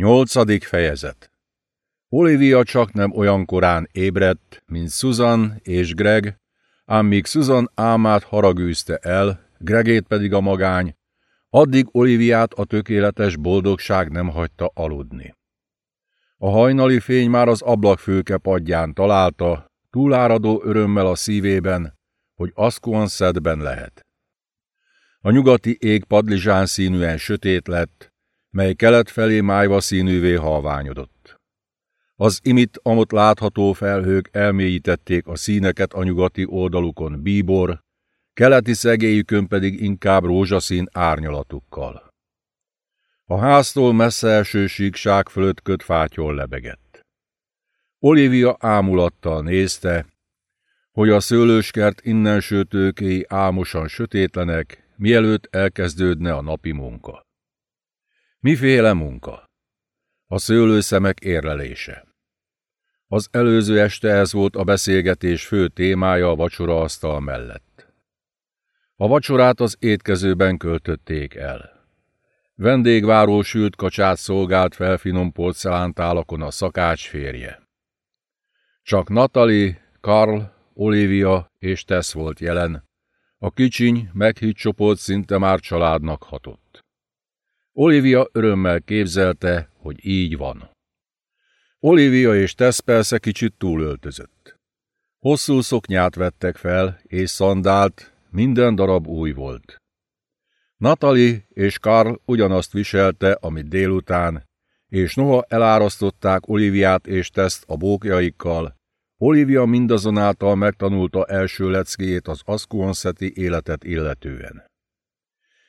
Nyolcadik fejezet Olivia csak nem olyan korán ébredt, mint Susan és Greg, ám míg Susan álmát haragűzte el, Gregét pedig a magány, addig Oliviát a tökéletes boldogság nem hagyta aludni. A hajnali fény már az ablakfülke padján találta, túláradó örömmel a szívében, hogy Asquanszedben lehet. A nyugati ég padlizsán színűen sötét lett, mely kelet felé májva színűvé halványodott. Az imit amott látható felhők elmélyítették a színeket a nyugati oldalukon bíbor, keleti szegélyükön pedig inkább rózsaszín árnyalatukkal. A háztól messze első síkság fölött köt fátyol lebegett. Olivia ámulattal nézte, hogy a szőlőskert innenső tőkéi álmosan sötétlenek, mielőtt elkezdődne a napi munka. Miféle munka? A szőlőszemek érlelése. Az előző este ez volt a beszélgetés fő témája a vacsoraasztal mellett. A vacsorát az étkezőben költötték el. Vendégváró sült kacsát szolgált fel finom porcelántálakon a szakács férje. Csak Natalie, Karl, Olivia és Tess volt jelen. A kicsiny, meghitt csoport szinte már családnak hatott. Olivia örömmel képzelte, hogy így van. Olivia és Tess persze kicsit túlöltözött. Hosszú szoknyát vettek fel, és szandált, minden darab új volt. Natalie és Karl ugyanazt viselte, amit délután, és noha elárasztották Oliviát és Teszt a bókjaikkal, Olivia mindazonáltal megtanulta első leckéjét az Asquanszeti életet illetően.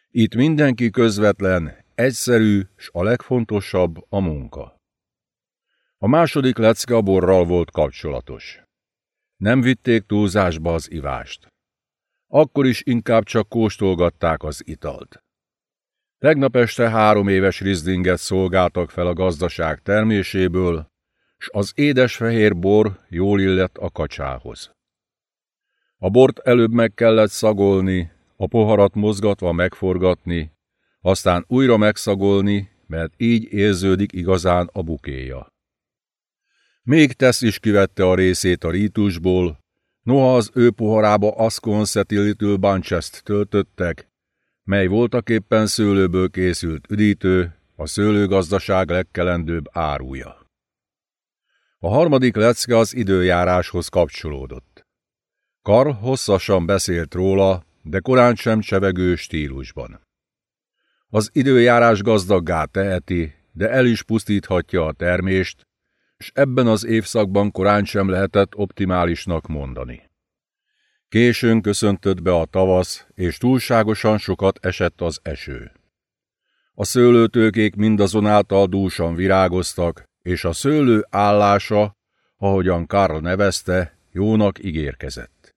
Itt mindenki közvetlen, Egyszerű, s a legfontosabb a munka. A második lecke a borral volt kapcsolatos. Nem vitték túlzásba az ivást. Akkor is inkább csak kóstolgatták az italt. Tegnap este három éves rizlinget szolgáltak fel a gazdaság terméséből, s az édesfehér bor jól illett a kacsához. A bort előbb meg kellett szagolni, a poharat mozgatva megforgatni, aztán újra megszagolni, mert így érződik igazán a bukéja. Még Tess is kivette a részét a rítusból, noha az ő poharába Asconcetti Little Bunchest töltöttek, mely voltaképpen szőlőből készült üdítő, a szőlőgazdaság legkelendőbb áruja. A harmadik lecke az időjáráshoz kapcsolódott. Karl hosszasan beszélt róla, de korán sem csevegő stílusban. Az időjárás gazdaggá teheti, de el is pusztíthatja a termést, és ebben az évszakban korán sem lehetett optimálisnak mondani. Későn köszöntött be a tavasz, és túlságosan sokat esett az eső. A szőlőtőkék mindazonáltal dúsan virágoztak, és a szőlő állása, ahogyan Karl nevezte, jónak ígérkezett.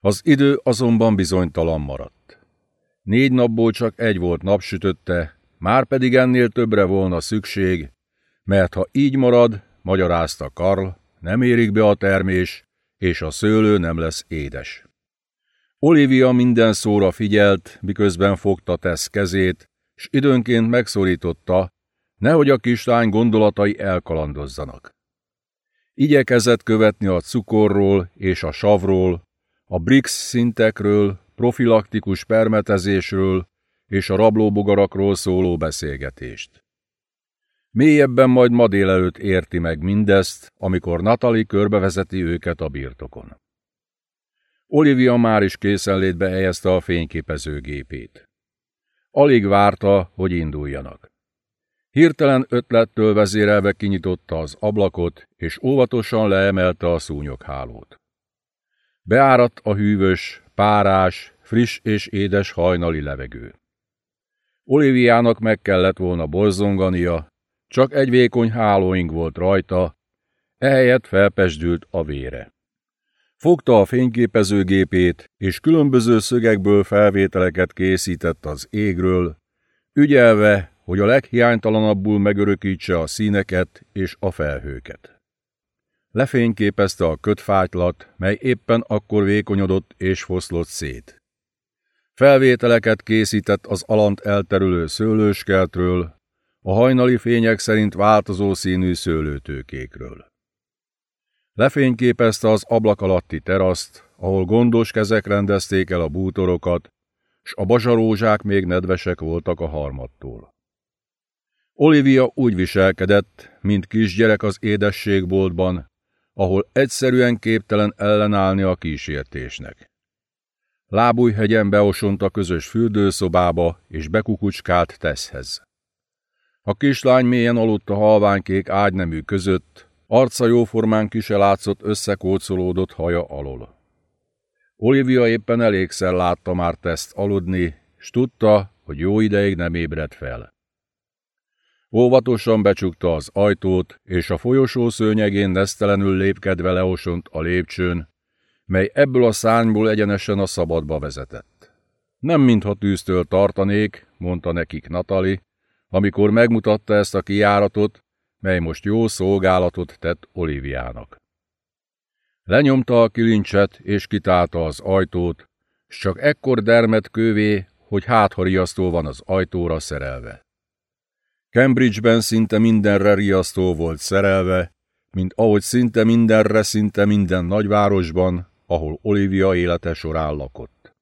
Az idő azonban bizonytalan maradt. Négy napból csak egy volt napsütötte, már pedig ennél többre volna szükség, mert ha így marad, magyarázta Karl, nem érik be a termés, és a szőlő nem lesz édes. Olivia minden szóra figyelt, miközben fogta Tess kezét, s időnként megszorította, nehogy a kislány gondolatai elkalandozzanak. Igyekezett követni a cukorról és a savról, a BRICS szintekről, profilaktikus permetezésről és a rablóbogarakról szóló beszélgetést. Mélyebben majd ma délelőtt érti meg mindezt, amikor Natali körbevezeti őket a birtokon. Olivia már is készenlétbe helyezte a fényképezőgépét. Alig várta, hogy induljanak. Hirtelen ötlettől vezérelve kinyitotta az ablakot, és óvatosan leemelte a szúnyoghálót. Beáradt a hűvös, párás, friss és édes hajnali levegő. Oliviának meg kellett volna borzongania, csak egy vékony hálóing volt rajta, ehelyett felpesdült a vére. Fogta a fényképezőgépét, és különböző szögekből felvételeket készített az égről, ügyelve, hogy a leghiánytalanabbul megörökítse a színeket és a felhőket. Lefényképezte a kötfátylat, mely éppen akkor vékonyodott és foszlott szét. Felvételeket készített az alant elterülő szőlőskeltről, a hajnali fények szerint változó színű szőlőtőkékről. Lefényképezte az ablak alatti teraszt, ahol gondos kezek rendezték el a bútorokat, s a bazsarózsák még nedvesek voltak a harmattól. Olivia úgy viselkedett, mint kisgyerek az édességboltban, ahol egyszerűen képtelen ellenállni a kísértésnek. Lábújhegyen beosont a közös fürdőszobába, és bekukucskált teszhez. A kislány mélyen aludt a halványkék ágynemű között, arca jóformán ki se látszott összekócolódott haja alól. Olivia éppen elégszer látta már teszt aludni, s tudta, hogy jó ideig nem ébredt fel. Óvatosan becsukta az ajtót, és a folyosó szőnyegén nesztelenül lépkedve leosont a lépcsőn, mely ebből a szárnyból egyenesen a szabadba vezetett. Nem mintha tűztől tartanék, mondta nekik Natali, amikor megmutatta ezt a kijáratot, mely most jó szolgálatot tett Oliviának. Lenyomta a kilincset és kitálta az ajtót, s csak ekkor dermet kővé, hogy háthariasztó van az ajtóra szerelve. Cambridgeben szinte mindenre riasztó volt szerelve, mint ahogy szinte mindenre szinte minden nagyvárosban, ahol Olivia élete során lakott.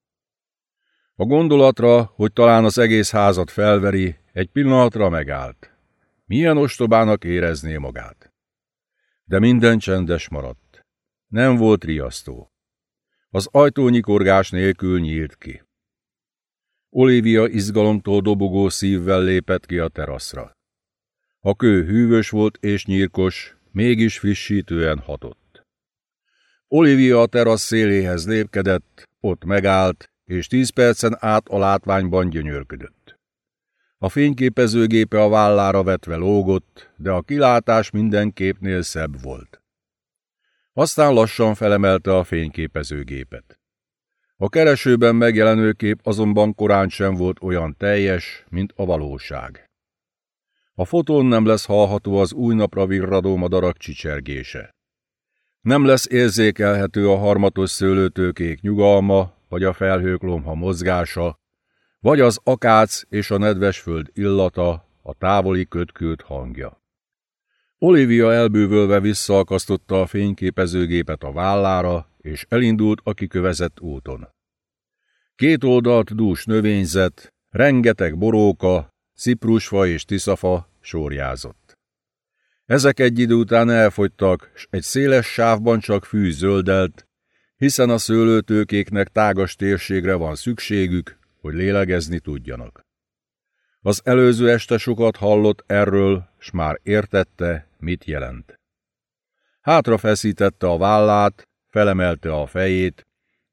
A gondolatra, hogy talán az egész házat felveri, egy pillanatra megállt. Milyen ostobának érezné magát. De minden csendes maradt. Nem volt riasztó. Az ajtó nyikorgás nélkül nyílt ki. Olivia izgalomtól dobogó szívvel lépett ki a teraszra. A kő hűvös volt és nyírkos, mégis frissítően hatott. Olivia a terasz széléhez lépkedett, ott megállt, és tíz percen át a látványban gyönyörködött. A fényképezőgépe a vállára vetve lógott, de a kilátás minden képnél szebb volt. Aztán lassan felemelte a fényképezőgépet. A keresőben megjelenő kép azonban korán sem volt olyan teljes, mint a valóság. A fotón nem lesz hallható az új napra virradó madarak csicsergése. Nem lesz érzékelhető a harmatos szőlőtőkék nyugalma, vagy a felhők lomha mozgása, vagy az akác és a nedves föld illata, a távoli kötkült hangja. Olivia elbűvölve visszaakasztotta a fényképezőgépet a vállára, és elindult a kikövezett úton. Két oldalt dús növényzet, rengeteg boróka, ciprusfa és tiszafa sorjázott. Ezek egy idő után elfogytak, s egy széles sávban csak fű zöldelt, hiszen a szőlőtőkéknek tágas térségre van szükségük, hogy lélegezni tudjanak. Az előző este sokat hallott erről, s már értette, mit jelent. Hátra feszítette a vállát, felemelte a fejét,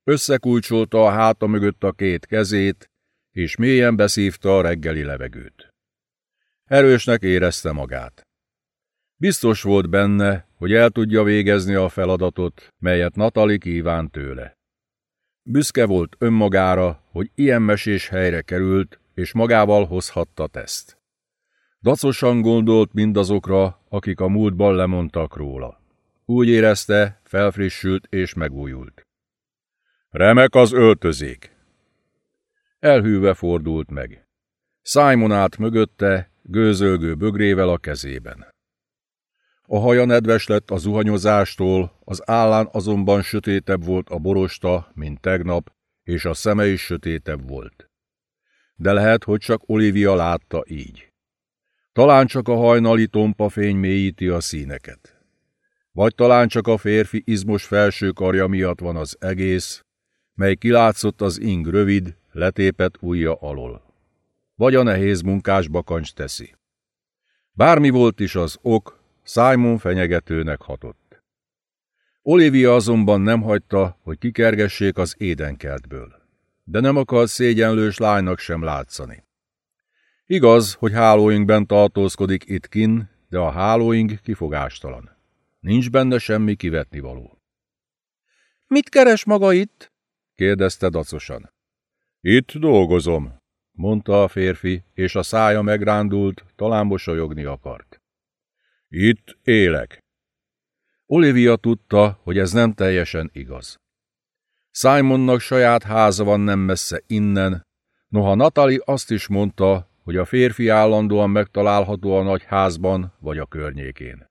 összekulcsolta a háta mögött a két kezét, és mélyen beszívta a reggeli levegőt. Erősnek érezte magát. Biztos volt benne, hogy el tudja végezni a feladatot, melyet Natali kíván tőle. Büszke volt önmagára, hogy ilyen mesés helyre került, és magával hozhatta teszt. Dacosan gondolt mindazokra, akik a múltban lemondtak róla. Úgy érezte, felfrissült és megújult. Remek az öltözék! Elhűve fordult meg. Simon állt mögötte, gőzölgő bögrével a kezében. A haja nedves lett a zuhanyozástól, az állán azonban sötétebb volt a borosta, mint tegnap, és a szeme is sötétebb volt. De lehet, hogy csak Olivia látta így. Talán csak a hajnali tompa fény mélyíti a színeket. Vagy talán csak a férfi izmos felső karja miatt van az egész, mely kilátszott az ing rövid, letépet ujja alól. Vagy a nehéz munkás bakancs teszi. Bármi volt is az ok, Simon fenyegetőnek hatott. Olivia azonban nem hagyta, hogy kikergessék az édenkertből, de nem akart szégyenlős lánynak sem látszani. Igaz, hogy hálóinkben tartózkodik itt kin, de a hálóink kifogástalan. Nincs benne semmi kivetnivaló. Mit keres maga itt? kérdezte dacosan. Itt dolgozom, mondta a férfi, és a szája megrándult, talán mosolyogni akart. Itt élek. Olivia tudta, hogy ez nem teljesen igaz. Simonnak saját háza van nem messze innen, noha Natali azt is mondta, hogy a férfi állandóan megtalálható a nagy házban vagy a környékén.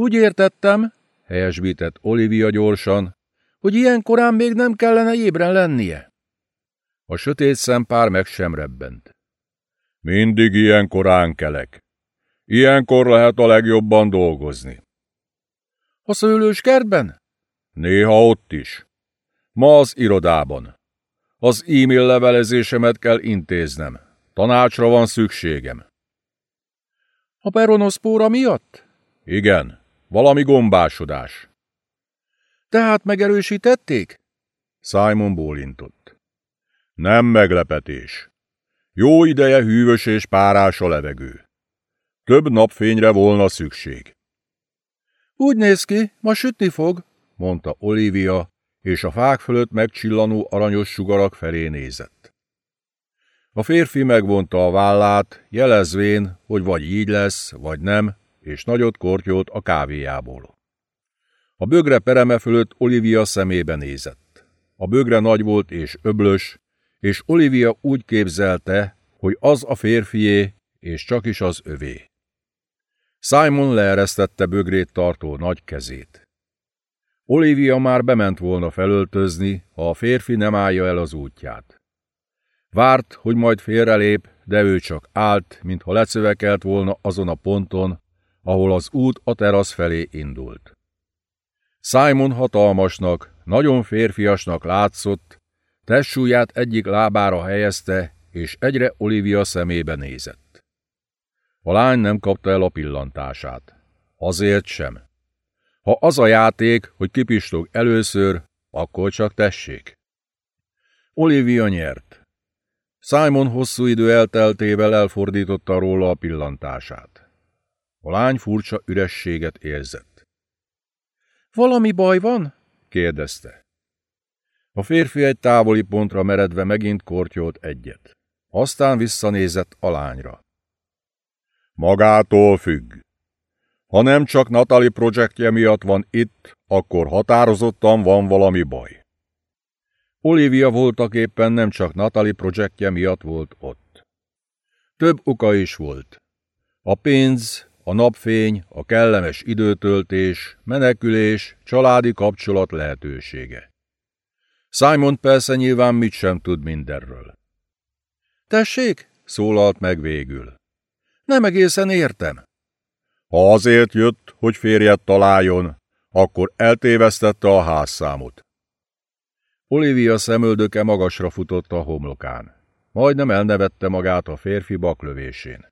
Úgy értettem, helyesbített Olivia gyorsan, hogy ilyen korán még nem kellene ébren lennie. A sötét szempár meg sem rebbent. Mindig ilyen korán kelek. Ilyenkor lehet a legjobban dolgozni. A szőlős kertben? Néha ott is. Ma az irodában. Az e-mail levelezésemet kell intéznem. Tanácsra van szükségem. A peronoszpóra miatt? Igen, valami gombásodás. Tehát megerősítették? Simon bólintott. Nem meglepetés. Jó ideje hűvös és párás a levegő. Több napfényre volna szükség. Úgy néz ki, ma sütni fog, mondta Olivia, és a fák fölött megcsillanó aranyos sugarak felé nézett. A férfi megvonta a vállát, jelezvén, hogy vagy így lesz, vagy nem, és nagyot kortyolt a kávéjából. A bögre pereme fölött Olivia szemébe nézett. A bögre nagy volt és öblös, és Olivia úgy képzelte, hogy az a férfié, és csak is az övé. Simon leeresztette bögrét tartó nagy kezét. Olivia már bement volna felöltözni, ha a férfi nem állja el az útját. Várt, hogy majd félrelép, de ő csak állt, mintha lecövekelt volna azon a ponton, ahol az út a terasz felé indult. Simon hatalmasnak, nagyon férfiasnak látszott, testsúlyát egyik lábára helyezte, és egyre Olivia szemébe nézett. A lány nem kapta el a pillantását. Azért sem. Ha az a játék, hogy kipistog először, akkor csak tessék. Olivia nyert. Simon hosszú idő elteltével elfordította róla a pillantását. A lány furcsa ürességet érzett. Valami baj van? kérdezte. A férfi egy távoli pontra meredve megint kortyolt egyet. Aztán visszanézett a lányra. Magától függ. Ha nem csak Natali projektje miatt van itt, akkor határozottan van valami baj. Olivia voltak éppen nem csak Natali projektje miatt volt ott. Több oka is volt. A pénz, a napfény, a kellemes időtöltés, menekülés, családi kapcsolat lehetősége. Simon persze nyilván mit sem tud mindenről. Tessék, szólalt meg végül. Nem egészen értem. Ha azért jött, hogy férjet találjon, akkor eltévesztette a házszámot. Olivia szemöldöke magasra futott a homlokán. Majdnem elnevette magát a férfi baklövésén.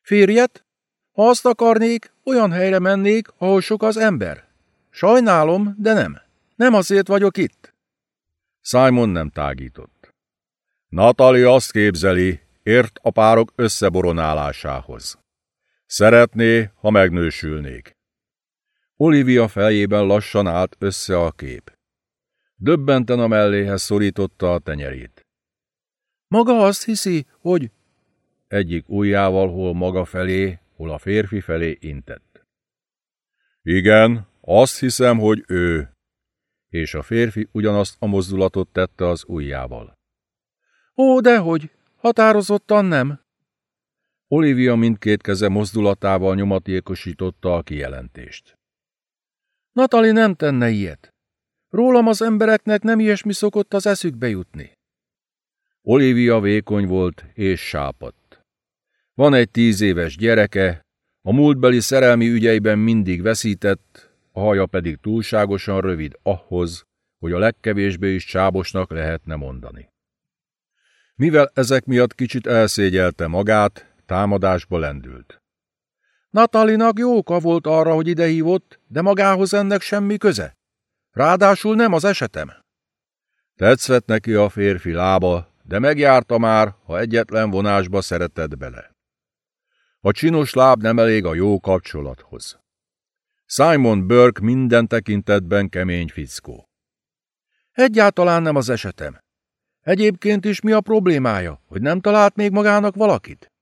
Férjet? Ha azt akarnék, olyan helyre mennék, ahol sok az ember. Sajnálom, de nem. Nem azért vagyok itt. Simon nem tágított. Natali azt képzeli, ért a párok összeboronálásához. Szeretné, ha megnősülnék. Olivia fejében lassan állt össze a kép. Döbbenten a melléhez szorította a tenyerét. Maga azt hiszi, hogy... Egyik ujjával hol maga felé, hol a férfi felé intett. Igen, azt hiszem, hogy ő. És a férfi ugyanazt a mozdulatot tette az ujjával. Ó, dehogy, határozottan nem. Olivia mindkét keze mozdulatával nyomatékosította a kijelentést. Natali nem tenne ilyet. Rólam az embereknek nem ilyesmi szokott az eszükbe jutni. Olivia vékony volt és sápadt. Van egy tíz éves gyereke, a múltbeli szerelmi ügyeiben mindig veszített, a haja pedig túlságosan rövid ahhoz, hogy a legkevésbé is csábosnak lehetne mondani. Mivel ezek miatt kicsit elszégyelte magát, támadásba lendült. Natalinak jóka volt arra, hogy idehívott, de magához ennek semmi köze. Ráadásul nem az esetem. Tetszett neki a férfi lába, de megjárta már, ha egyetlen vonásba szeretett bele. A csinos láb nem elég a jó kapcsolathoz. Simon Burke minden tekintetben kemény fickó. Egyáltalán nem az esetem. Egyébként is mi a problémája, hogy nem talált még magának valakit?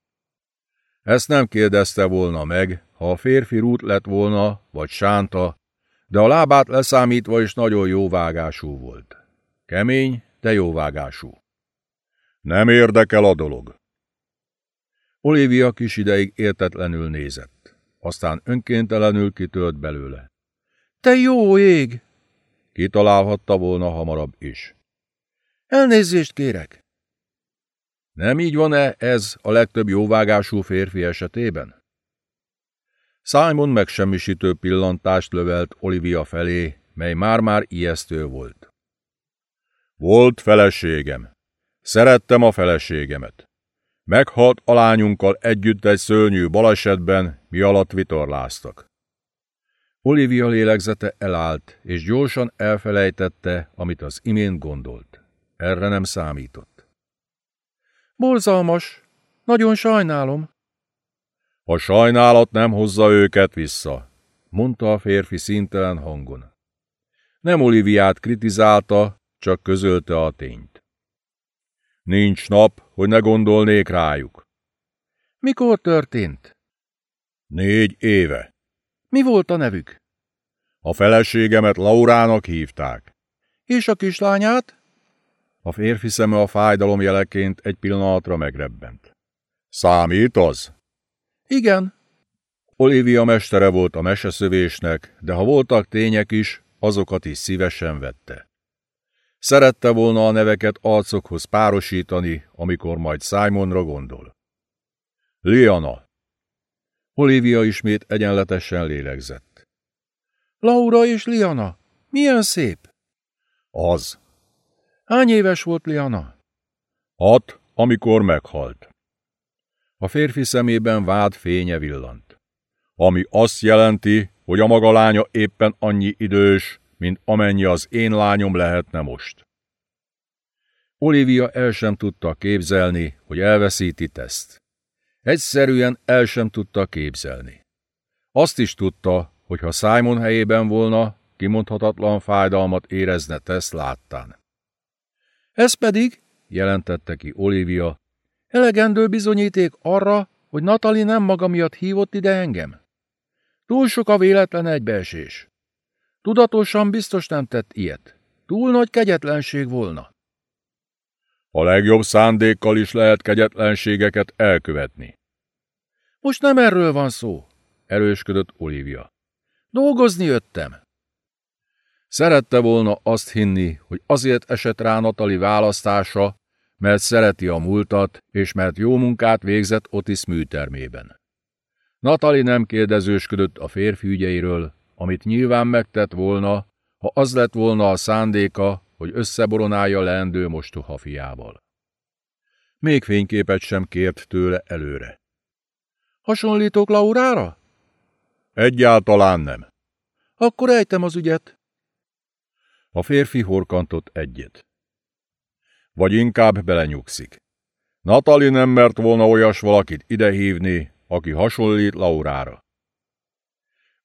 Ezt nem kérdezte volna meg, ha a férfi rút lett volna, vagy sánta, de a lábát leszámítva is nagyon jóvágású volt. Kemény, de jóvágású. Nem érdekel a dolog. Olivia kis ideig értetlenül nézett. Aztán önkéntelenül kitölt belőle. Te jó ég! Kitalálhatta volna hamarabb is. Elnézést kérek! Nem így van-e ez a legtöbb jóvágású férfi esetében? Simon megsemmisítő pillantást lövelt Olivia felé, mely már-már ijesztő volt. Volt feleségem. Szerettem a feleségemet. Meghalt a lányunkkal együtt egy szörnyű balesetben, mi alatt vitorláztak. Olivia lélegzete elállt, és gyorsan elfelejtette, amit az imént gondolt. Erre nem számított. Borzalmas. Nagyon sajnálom. A sajnálat nem hozza őket vissza, mondta a férfi szintelen hangon. Nem Oliviát kritizálta, csak közölte a tényt. Nincs nap, hogy ne gondolnék rájuk. Mikor történt? Négy éve. Mi volt a nevük? A feleségemet Laurának hívták. És a kislányát? A férfi szeme a fájdalom jeleként egy pillanatra megrebbent. Számít az? Igen. Olivia mestere volt a meseszövésnek, de ha voltak tények is, azokat is szívesen vette. Szerette volna a neveket arcokhoz párosítani, amikor majd Simonra gondol. Liana. Olivia ismét egyenletesen lélegzett. Laura és Liana. Milyen szép. Az. Hány éves volt Liana? Hat, amikor meghalt. A férfi szemében vád fénye villant. Ami azt jelenti, hogy a maga lánya éppen annyi idős, mint amennyi az én lányom lehetne most. Olivia el sem tudta képzelni, hogy elveszíti teszt. Egyszerűen el sem tudta képzelni. Azt is tudta, hogy ha Simon helyében volna, kimondhatatlan fájdalmat érezne teszt láttán. Ez pedig, jelentette ki Olivia, elegendő bizonyíték arra, hogy Natali nem maga miatt hívott ide engem. Túl sok a véletlen egybeesés. Tudatosan biztos nem tett ilyet. Túl nagy kegyetlenség volna. A legjobb szándékkal is lehet kegyetlenségeket elkövetni. Most nem erről van szó, erősködött Olivia. Dolgozni jöttem. Szerette volna azt hinni, hogy azért esett rá Natali választása, mert szereti a múltat, és mert jó munkát végzett Otis műtermében. Natali nem kérdezősködött a férfi ügyeiről, amit nyilván megtett volna, ha az lett volna a szándéka, hogy összeboronálja leendő mostoha fiával. Még fényképet sem kért tőle előre. Hasonlítok Laurára? Egyáltalán nem. Akkor ejtem az ügyet. A férfi horkantott egyet. Vagy inkább belenyugszik. Natali nem mert volna olyas valakit idehívni, aki hasonlít Laurára.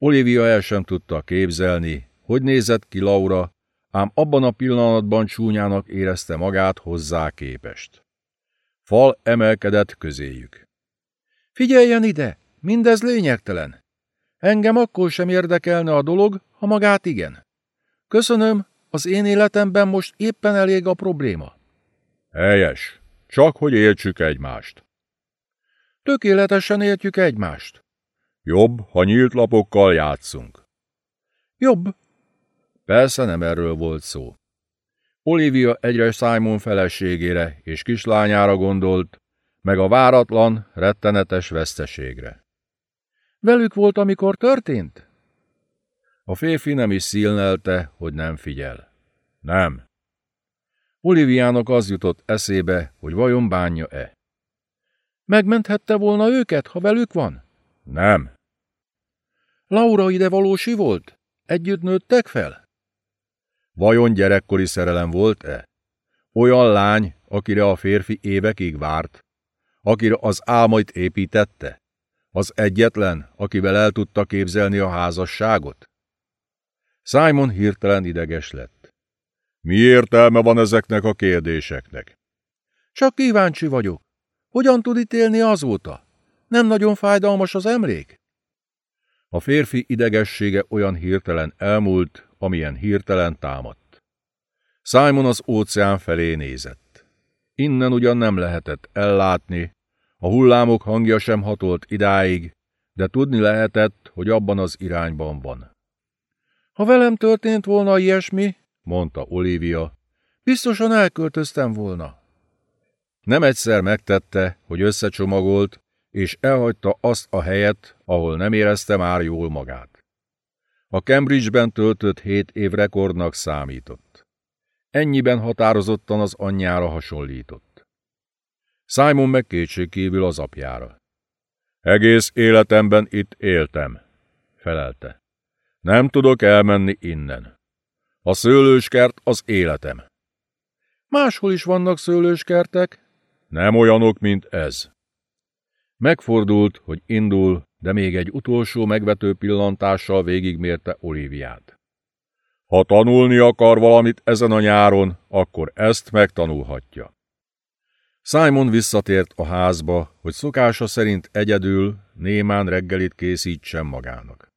Olivia el sem tudta képzelni, hogy nézett ki Laura, ám abban a pillanatban csúnyának érezte magát hozzá képest. Fal emelkedett közéjük. Figyeljen ide, mindez lényegtelen. Engem akkor sem érdekelne a dolog, ha magát igen. Köszönöm, az én életemben most éppen elég a probléma. Helyes, csak hogy értsük egymást. Tökéletesen értjük egymást. Jobb, ha nyílt lapokkal játszunk. Jobb. Persze nem erről volt szó. Olivia egyre Simon feleségére és kislányára gondolt, meg a váratlan, rettenetes veszteségre. Velük volt, amikor történt? A férfi nem is szílnelte, hogy nem figyel. Nem. Oliviának az jutott eszébe, hogy vajon bánja-e. Megmenthette volna őket, ha velük van? Nem. Laura ide valósi volt? Együtt nőttek fel? Vajon gyerekkori szerelem volt-e? Olyan lány, akire a férfi évekig várt, akire az álmait építette? Az egyetlen, akivel el tudta képzelni a házasságot? Simon hirtelen ideges lett. Mi értelme van ezeknek a kérdéseknek? Csak kíváncsi vagyok. Hogyan tud ítélni azóta? Nem nagyon fájdalmas az emlék? A férfi idegessége olyan hirtelen elmúlt, amilyen hirtelen támadt. Simon az óceán felé nézett. Innen ugyan nem lehetett ellátni, A hullámok hangja sem hatolt idáig, de tudni lehetett, hogy abban az irányban van. Ha velem történt volna ilyesmi, mondta Olivia, biztosan elköltöztem volna. Nem egyszer megtette, hogy összecsomagolt, és elhagyta azt a helyet, ahol nem érezte már jól magát. A Cambridge-ben töltött hét év rekordnak számított. Ennyiben határozottan az anyjára hasonlított. Simon meg kétségkívül az apjára. Egész életemben itt éltem, felelte. Nem tudok elmenni innen. A szőlőskert az életem. Máshol is vannak szőlőskertek. Nem olyanok, mint ez. Megfordult, hogy indul, de még egy utolsó megvető pillantással végigmérte Oliviát. Ha tanulni akar valamit ezen a nyáron, akkor ezt megtanulhatja. Simon visszatért a házba, hogy szokása szerint egyedül, némán reggelit készítsen magának.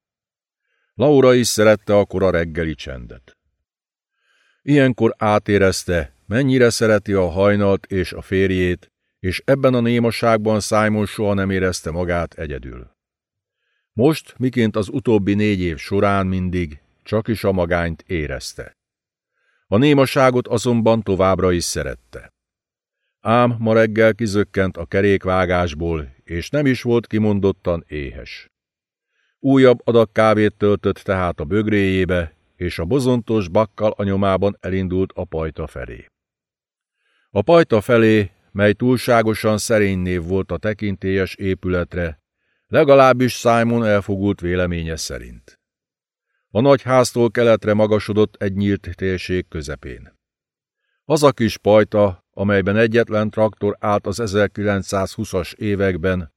Laura is szerette a kora reggeli csendet. Ilyenkor átérezte, mennyire szereti a hajnalt és a férjét, és ebben a némaságban Simon soha nem érezte magát egyedül. Most, miként az utóbbi négy év során mindig, csak is a magányt érezte. A némaságot azonban továbbra is szerette. Ám ma reggel kizökkent a kerékvágásból, és nem is volt kimondottan éhes. Újabb adag kávét töltött tehát a bögréjébe, és a bozontos bakkal a nyomában elindult a pajta felé. A pajta felé, mely túlságosan szerény név volt a tekintélyes épületre, legalábbis Simon elfogult véleménye szerint. A nagy háztól keletre magasodott egy nyílt térség közepén. Az a kis pajta, amelyben egyetlen traktor állt az 1920-as években,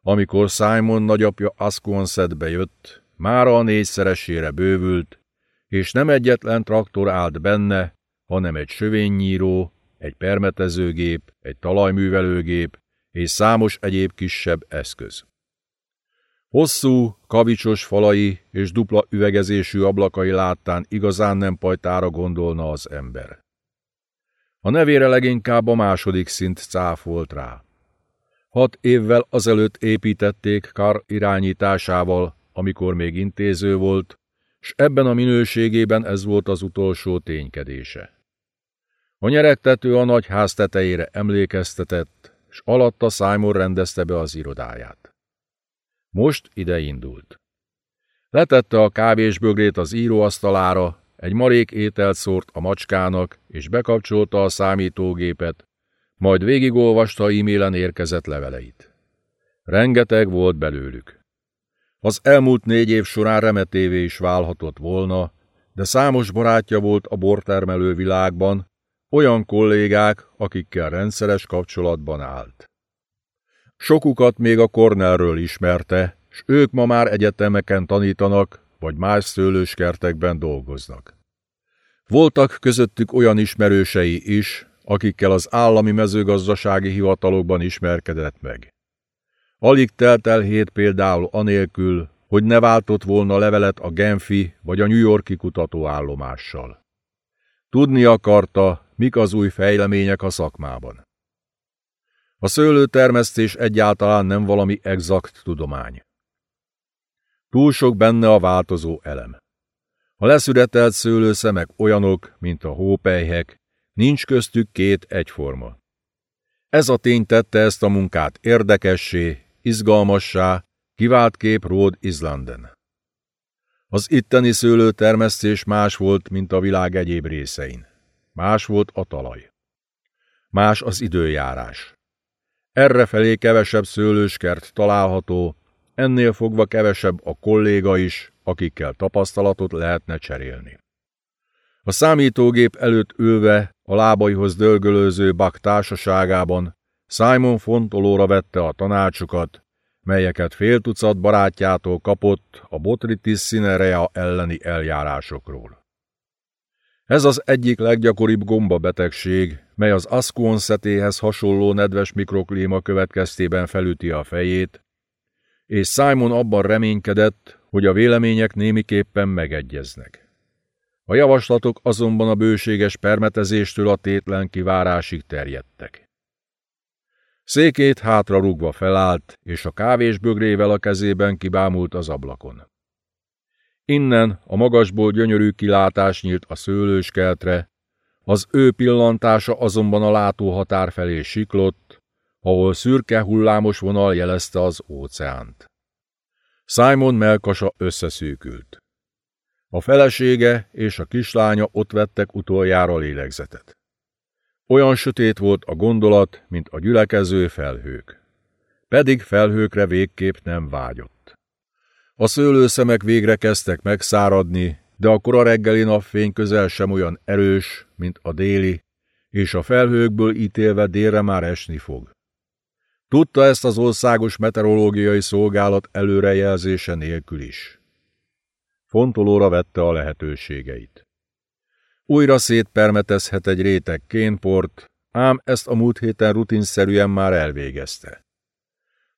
amikor Simon nagyapja Asquansetbe jött, mára a négyszeresére bővült, és nem egyetlen traktor állt benne, hanem egy sövénynyíró, egy permetezőgép, egy talajművelőgép és számos egyéb kisebb eszköz. Hosszú, kavicsos falai és dupla üvegezésű ablakai láttán igazán nem pajtára gondolna az ember. A nevére leginkább a második szint cáfolt rá. Hat évvel azelőtt építették Kar irányításával, amikor még intéző volt, s ebben a minőségében ez volt az utolsó ténykedése. A nyeregtető a nagy ház tetejére emlékeztetett, s alatta Simon rendezte be az irodáját. Most ide indult. Letette a kávésbögrét az íróasztalára, egy marék ételt szórt a macskának, és bekapcsolta a számítógépet, majd végigolvasta e-mailen érkezett leveleit. Rengeteg volt belőlük. Az elmúlt négy év során remetévé is válhatott volna, de számos barátja volt a bortermelő világban, olyan kollégák, akikkel rendszeres kapcsolatban állt. Sokukat még a Cornellről ismerte, s ők ma már egyetemeken tanítanak, vagy más szőlőskertekben dolgoznak. Voltak közöttük olyan ismerősei is, akikkel az állami mezőgazdasági hivatalokban ismerkedett meg. Alig telt el hét például anélkül, hogy ne váltott volna levelet a Genfi vagy a New Yorki kutatóállomással. Tudni akarta, mik az új fejlemények a szakmában. A szőlőtermesztés egyáltalán nem valami exakt tudomány. Túl sok benne a változó elem. A leszületelt szőlőszemek olyanok, mint a hópelyhek, nincs köztük két egyforma. Ez a tény tette ezt a munkát érdekessé, izgalmassá, kivált kép Rhode Islanden. Az itteni szőlőtermesztés más volt, mint a világ egyéb részein. Más volt a talaj. Más az időjárás. Errefelé kevesebb szőlőskert található, ennél fogva kevesebb a kolléga is, akikkel tapasztalatot lehetne cserélni. A számítógép előtt ülve, a lábaihoz dölgölőző Bak társaságában Simon fontolóra vette a tanácsokat, melyeket fél tucat barátjától kapott a Botrytis cinerea elleni eljárásokról. Ez az egyik leggyakoribb gombabetegség, mely az Asquon-szetéhez hasonló nedves mikroklíma következtében felüti a fejét, és Simon abban reménykedett, hogy a vélemények némiképpen megegyeznek. A javaslatok azonban a bőséges permetezéstől a tétlen kivárásig terjedtek. Székét hátra rúgva felállt, és a kávésbögrével a kezében kibámult az ablakon. Innen a magasból gyönyörű kilátás nyílt a szőlőskeltre, az ő pillantása azonban a látóhatár felé siklott, ahol szürke hullámos vonal jelezte az óceánt. Simon melkasa összeszűkült. A felesége és a kislánya ott vettek utoljára lélegzetet. Olyan sötét volt a gondolat, mint a gyülekező felhők. Pedig felhőkre végképp nem vágyott. A szőlőszemek végre kezdtek megszáradni, de a kora reggeli napfény közel sem olyan erős, mint a déli, és a felhőkből ítélve délre már esni fog. Tudta ezt az országos meteorológiai szolgálat előrejelzése nélkül is. Fontolóra vette a lehetőségeit. Újra szétpermetezhet egy réteg kénport, ám ezt a múlt héten rutinszerűen már elvégezte.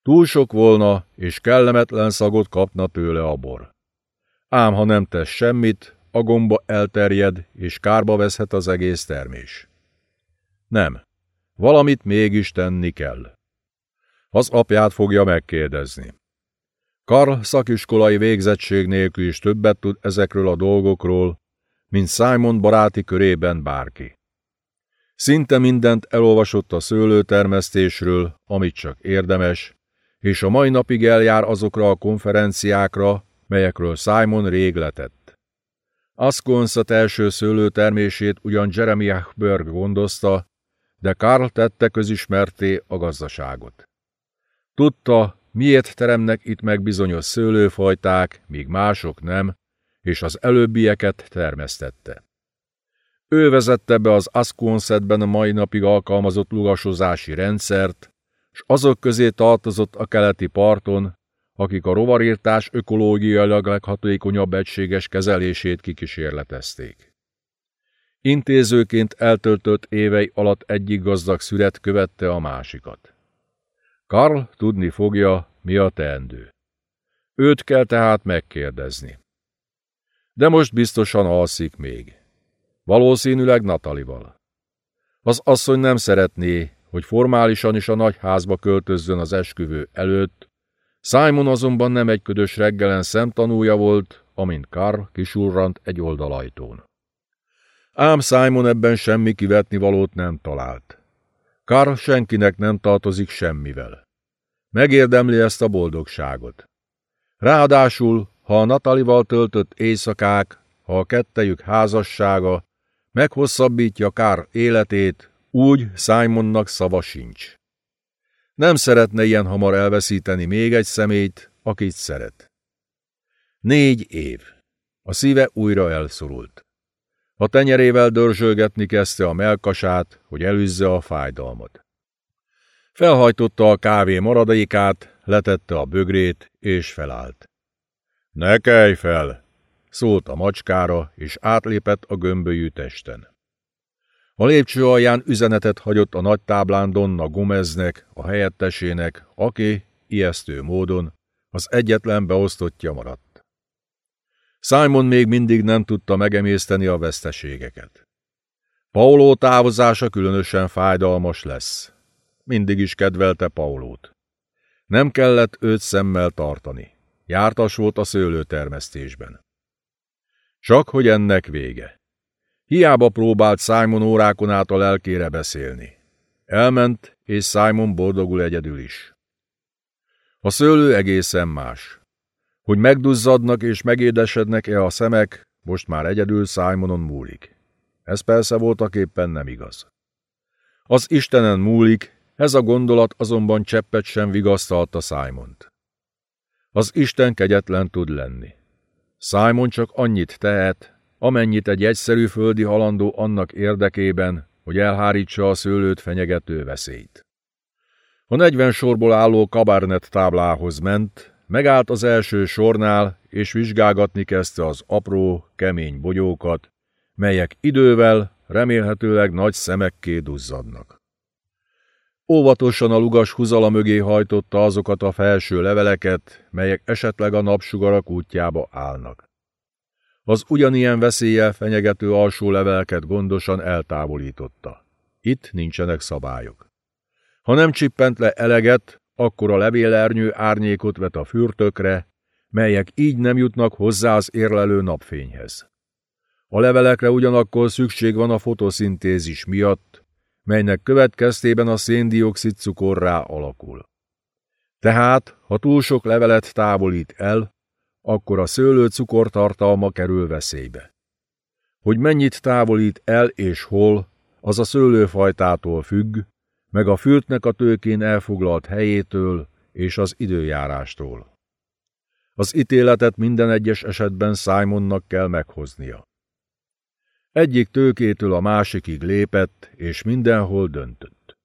Túl sok volna, és kellemetlen szagot kapna tőle a bor. Ám ha nem tesz semmit, a gomba elterjed, és kárba veszhet az egész termés. Nem, valamit mégis tenni kell. Az apját fogja megkérdezni. Karl szakiskolai végzettség nélkül is többet tud ezekről a dolgokról, mint Simon baráti körében bárki. Szinte mindent elolvasott a szőlőtermesztésről, amit csak érdemes, és a mai napig eljár azokra a konferenciákra, melyekről Simon rég letett. Asconsat első szőlőtermését ugyan Jeremiah Berg gondozta, de Karl tette közismerté a gazdaságot. Tudta, miért teremnek itt meg bizonyos szőlőfajták, míg mások nem, és az előbbieket termesztette. Ő vezette be az Asconsetben a mai napig alkalmazott lugasozási rendszert, s azok közé tartozott a keleti parton, akik a rovarírtás ökológiailag leghatékonyabb egységes kezelését kikísérletezték. Intézőként eltöltött évei alatt egyik gazdag szület követte a másikat. Karl tudni fogja, mi a teendő. Őt kell tehát megkérdezni. De most biztosan alszik még. Valószínűleg Natalival. Az asszony nem szeretné, hogy formálisan is a nagy házba költözzön az esküvő előtt, Simon azonban nem egy ködös reggelen szemtanúja volt, amint Carr kisurrant egy oldalajtón. Ám Simon ebben semmi kivetni valót nem talált. Carr senkinek nem tartozik semmivel. Megérdemli ezt a boldogságot. Ráadásul, ha a Natalival töltött éjszakák, ha a kettejük házassága meghosszabbítja Kár életét, úgy Simonnak szava sincs. Nem szeretne ilyen hamar elveszíteni még egy szemét, akit szeret. Négy év. A szíve újra elszorult. A tenyerével dörzsölgetni kezdte a melkasát, hogy elűzze a fájdalmat. Felhajtotta a kávé maradékát, letette a bögrét, és felállt. Ne kelj fel! szólt a macskára, és átlépett a gömbölyű testen. A lépcső alján üzenetet hagyott a nagy táblán Donna Gomeznek, a helyettesének, aki, ijesztő módon, az egyetlen beosztottja maradt. Simon még mindig nem tudta megemészteni a veszteségeket. Pauló távozása különösen fájdalmas lesz. Mindig is kedvelte Paulót. Nem kellett őt szemmel tartani. Jártas volt a szőlőtermesztésben. Csak hogy ennek vége. Hiába próbált Simon órákon át a lelkére beszélni. Elment, és Simon boldogul egyedül is. A szőlő egészen más. Hogy megduzzadnak és megédesednek-e a szemek, most már egyedül Simonon múlik. Ez persze voltak éppen nem igaz. Az Istenen múlik, ez a gondolat azonban cseppet sem vigasztalta Simont. Az Isten kegyetlen tud lenni. Simon csak annyit tehet, amennyit egy egyszerű földi halandó annak érdekében, hogy elhárítsa a szőlőt fenyegető veszélyt. A negyven sorból álló kabarnet táblához ment, megállt az első sornál, és vizsgálgatni kezdte az apró, kemény bogyókat, melyek idővel remélhetőleg nagy szemekké duzzadnak. Óvatosan a lugas huzala mögé hajtotta azokat a felső leveleket, melyek esetleg a napsugarak útjába állnak. Az ugyanilyen veszéllyel fenyegető alsó leveleket gondosan eltávolította. Itt nincsenek szabályok. Ha nem csippent le eleget, akkor a levélernyő árnyékot vet a fürtökre, melyek így nem jutnak hozzá az érlelő napfényhez. A levelekre ugyanakkor szükség van a fotoszintézis miatt, melynek következtében a széndiokszid cukorrá alakul. Tehát, ha túl sok levelet távolít el, akkor a szőlő cukortartalma kerül veszélybe. Hogy mennyit távolít el és hol, az a szőlőfajtától függ, meg a fürtnek a tőkén elfoglalt helyétől és az időjárástól. Az ítéletet minden egyes esetben Simonnak kell meghoznia. Egyik tőkétől a másikig lépett, és mindenhol döntött.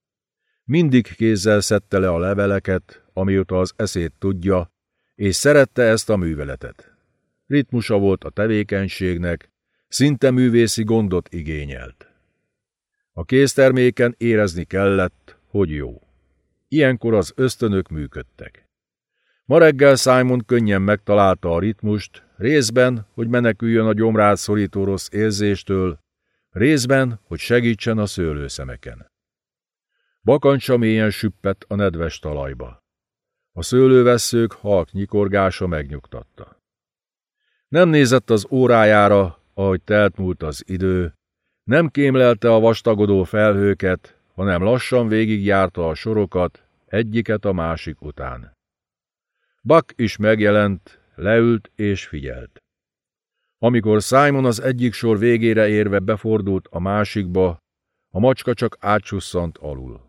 Mindig kézzel szedte le a leveleket, amióta az eszét tudja, és szerette ezt a műveletet. Ritmusa volt a tevékenységnek, szinte művészi gondot igényelt. A készterméken érezni kellett, hogy jó. Ilyenkor az ösztönök működtek. Ma reggel Simon könnyen megtalálta a ritmust, részben, hogy meneküljön a gyomrát szorító rossz érzéstől, részben, hogy segítsen a szőlőszemeken. Bakancsa mélyen süppett a nedves talajba. A szőlővesszők halk nyikorgása megnyugtatta. Nem nézett az órájára, ahogy telt múlt az idő, nem kémlelte a vastagodó felhőket, hanem lassan végigjárta a sorokat, egyiket a másik után. Buck is megjelent, leült és figyelt. Amikor Simon az egyik sor végére érve befordult a másikba, a macska csak átsusszant alul.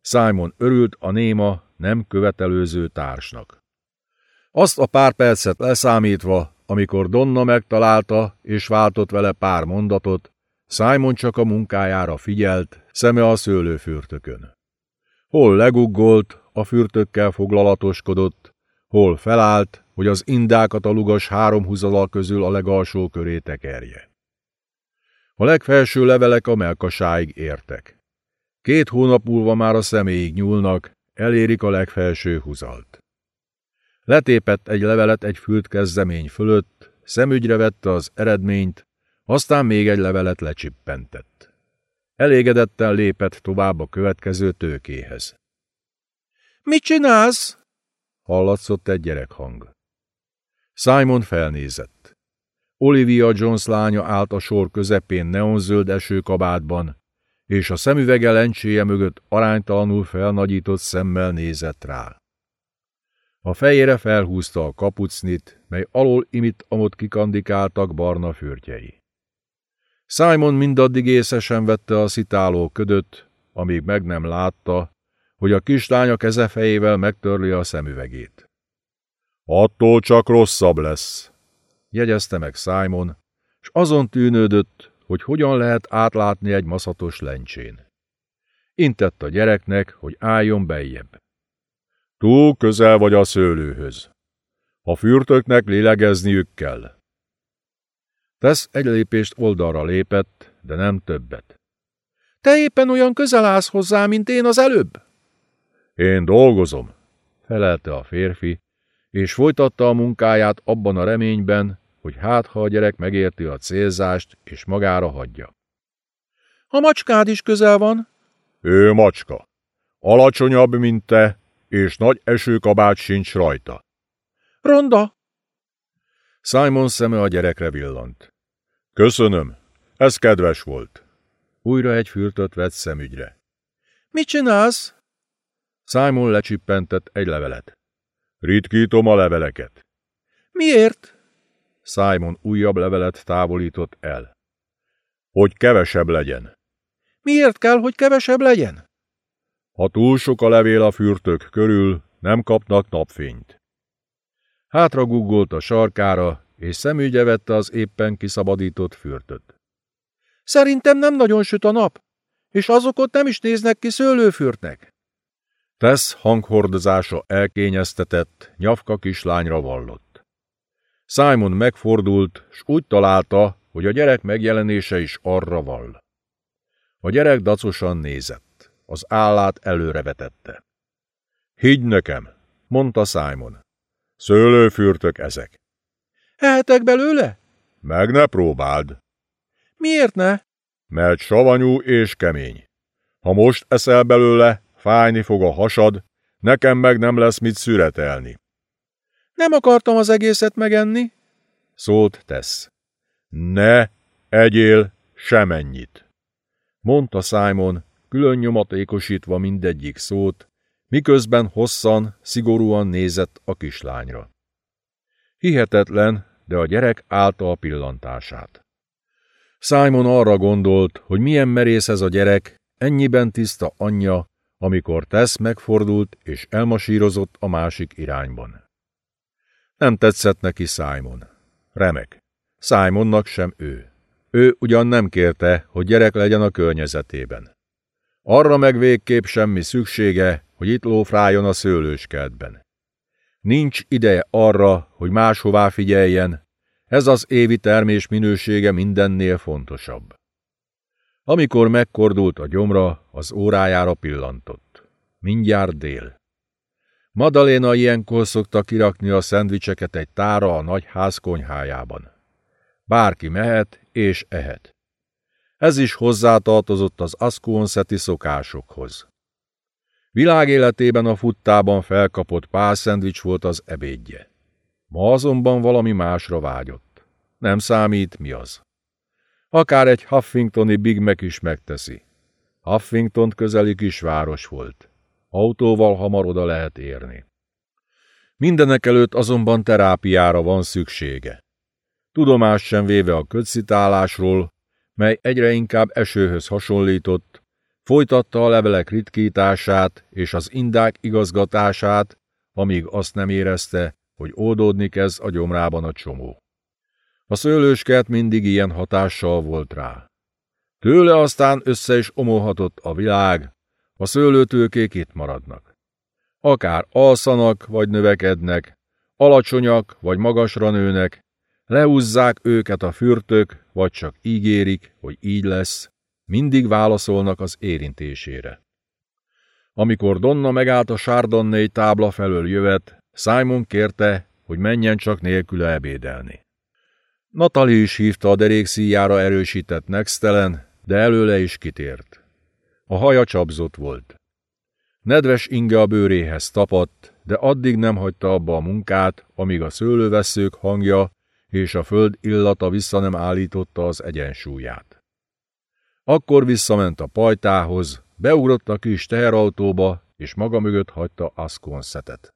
Simon örült a néma, nem követelőző társnak. Azt a pár percet leszámítva, amikor Donna megtalálta és váltott vele pár mondatot, Simon csak a munkájára figyelt, szeme a szőlőfürtökön. Hol leguggolt, a fürtökkel foglalatoskodott, hol felállt, hogy az indákat a lugas három húzalal közül a legalsó köré tekerje. A legfelső levelek a melkasáig értek. Két hónap múlva már a személyig nyúlnak, elérik a legfelső húzalt. Letépett egy levelet egy fült kezdemény fölött, szemügyre vette az eredményt, aztán még egy levelet lecsippentett. Elégedetten lépett tovább a következő tőkéhez. – Mit csinálsz? – hallatszott egy gyerekhang. Simon felnézett. Olivia Jones lánya állt a sor közepén neonzöld esőkabátban, és a szemüvege lencséje mögött aránytalanul felnagyított szemmel nézett rá. A fejére felhúzta a kapucnit, mely alól imit amott kikandikáltak barna fürtjei. Simon mindaddig észesen vette a szitáló ködöt, amíg meg nem látta, hogy a kislány a kezefejével megtörli a szemüvegét. Attól csak rosszabb lesz, jegyezte meg Simon, és azon tűnődött, hogy hogyan lehet átlátni egy maszatos lencsén. Intett a gyereknek, hogy álljon bejjebb. Túl közel vagy a szőlőhöz. A fürtöknek lélegezniük kell. Tesz egy lépést oldalra lépett, de nem többet. Te éppen olyan közel állsz hozzá, mint én az előbb? Én dolgozom, felelte a férfi, és folytatta a munkáját abban a reményben, hogy hát ha a gyerek megérti a célzást, és magára hagyja. A macskád is közel van. Ő macska. Alacsonyabb, mint te, és nagy esőkabát sincs rajta. Ronda, Simon szeme a gyerekre villant. Köszönöm, ez kedves volt. Újra egy fürtöt vett szemügyre. Mit csinálsz? Simon lecsippentett egy levelet. Ritkítom a leveleket. Miért? Simon újabb levelet távolított el. Hogy kevesebb legyen. Miért kell, hogy kevesebb legyen? Ha túl sok a levél a fürtök körül, nem kapnak napfényt. Hátra guggolt a sarkára, és szemügye vette az éppen kiszabadított fürtöt. Szerintem nem nagyon süt a nap, és azok ott nem is néznek ki szőlőfürtnek. Tesz hanghordozása elkényeztetett, nyafka kislányra vallott. Simon megfordult, s úgy találta, hogy a gyerek megjelenése is arra vall. A gyerek dacosan nézett, az állát előrevetette. Higgy nekem, mondta Simon. Szőlőfürtök ezek. Ehetek belőle? Meg ne próbáld. Miért ne? Mert savanyú és kemény. Ha most eszel belőle, fájni fog a hasad, nekem meg nem lesz mit szüretelni. Nem akartam az egészet megenni, szólt Tesz. Ne egyél semennyit, mondta Simon, külön nyomatékosítva mindegyik szót, miközben hosszan, szigorúan nézett a kislányra. Hihetetlen, de a gyerek állta a pillantását. Simon arra gondolt, hogy milyen merész ez a gyerek, ennyiben tiszta anyja, amikor Tess megfordult és elmasírozott a másik irányban. Nem tetszett neki Simon. Remek. Simonnak sem ő. Ő ugyan nem kérte, hogy gyerek legyen a környezetében. Arra meg végképp semmi szüksége, hogy itt lófrájon a szőlőskertben. Nincs ideje arra, hogy máshová figyeljen, ez az évi termés minősége mindennél fontosabb. Amikor megkordult a gyomra, az órájára pillantott. Mindjárt dél. Madaléna ilyenkor szokta kirakni a szendvicseket egy tára a nagy ház konyhájában. Bárki mehet és ehet. Ez is hozzátartozott az Asconceti szokásokhoz. Világéletében a futtában felkapott pár szendvics volt az ebédje. Ma azonban valami másra vágyott. Nem számít, mi az. Akár egy Huffingtoni Big Mac is megteszi. Huffington közeli kisváros volt. Autóval hamar oda lehet érni. Mindenek előtt azonban terápiára van szüksége. Tudomás sem véve a kötszitálásról, mely egyre inkább esőhöz hasonlított, folytatta a levelek ritkítását és az indák igazgatását, amíg azt nem érezte, hogy oldódni kezd a gyomrában a csomó. A szőlőskert mindig ilyen hatással volt rá. Tőle aztán össze is omolhatott a világ, a szőlőtőkék itt maradnak. Akár alszanak vagy növekednek, alacsonyak vagy magasra nőnek, leúzzák őket a fürtök, vagy csak ígérik, hogy így lesz, mindig válaszolnak az érintésére. Amikor Donna megállt a Sárdonnéi tábla felől jövet, Simon kérte, hogy menjen csak nélküle ebédelni. Natali is hívta a derékszíjára erősített Nextelen, de előle is kitért. A haja csapzott volt. Nedves inge a bőréhez tapadt, de addig nem hagyta abba a munkát, amíg a szőlőveszők hangja és a föld illata vissza nem állította az egyensúlyát. Akkor visszament a pajtához, beugrott a kis teherautóba, és maga mögött hagyta Asconszetet.